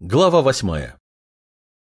Глава восьмая.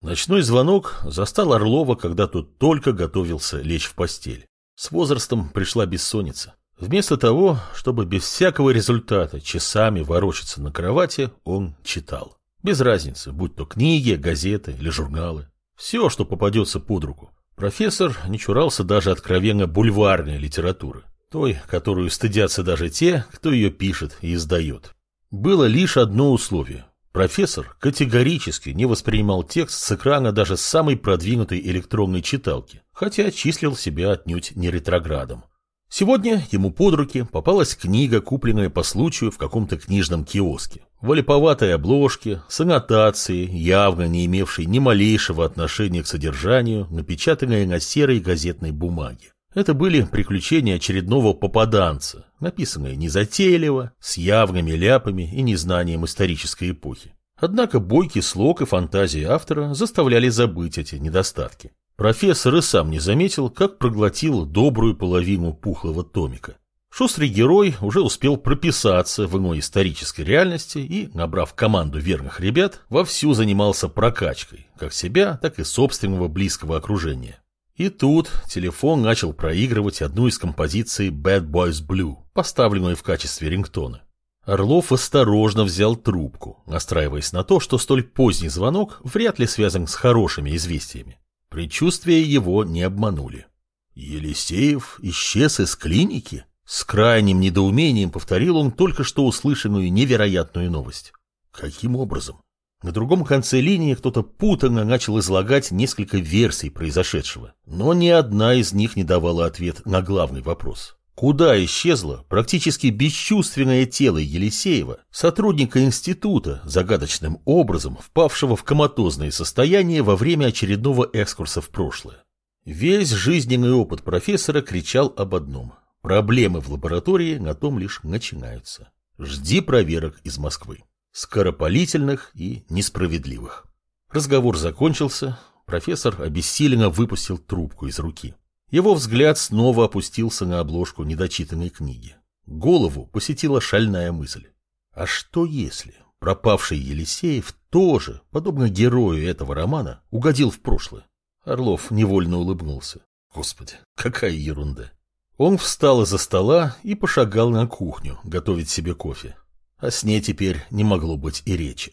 Ночной звонок застал Орлова, когда тот только готовился лечь в постель. С возрастом пришла бессонница. Вместо того, чтобы без всякого результата часами ворочаться на кровати, он читал. Без разницы, будь то книги, газеты или журналы. Все, что попадется под руку. Профессор не чурался даже откровенно бульварной литературы. Той, которую стыдятся даже те, кто ее пишет и издает. Было лишь одно условие Профессор категорически не воспринимал текст с экрана даже самой продвинутой электронной читалки, хотя числил себя отнюдь не ретроградом. Сегодня ему под руки попалась книга, купленная по случаю в каком-то книжном киоске. В олиповатой обложке, с аннотацией, явно не имевшей ни малейшего отношения к содержанию, напечатанная на серой газетной бумаге. Это были приключения очередного попаданца, написанные незатейливо, с явными ляпами и незнанием исторической эпохи. Однако бойкий слог и фантазии автора заставляли забыть эти недостатки. Профессор и сам не заметил, как проглотил добрую половину пухлого томика. Шустрый герой уже успел прописаться в иной исторической реальности и, набрав команду верных ребят, вовсю занимался прокачкой, как себя, так и собственного близкого окружения. И тут телефон начал проигрывать одну из композиций Bad Boys Blue, поставленную в качестве рингтона. Орлов осторожно взял трубку, настраиваясь на то, что столь поздний звонок вряд ли связан с хорошими известиями. Предчувствия его не обманули. «Елисеев исчез из клиники?» С крайним недоумением повторил он только что услышанную невероятную новость. Каким образом? На другом конце линии кто-то путанно начал излагать несколько версий произошедшего, но ни одна из них не давала ответ на главный вопрос. Куда исчезло практически бесчувственное тело Елисеева, сотрудника института, загадочным образом впавшего в коматозное состояние во время очередного экскурса в прошлое? Весь жизненный опыт профессора кричал об одном. Проблемы в лаборатории на том лишь начинаются. Жди проверок из Москвы скоропалительных и несправедливых. Разговор закончился, профессор обессиленно выпустил трубку из руки. Его взгляд снова опустился на обложку недочитанной книги. Голову посетила шальная мысль. А что если пропавший Елисеев тоже, подобно герою этого романа, угодил в прошлое? Орлов невольно улыбнулся. Господи, какая ерунда. Он встал из-за стола и пошагал на кухню готовить себе кофе. О сне теперь не могло быть и речи.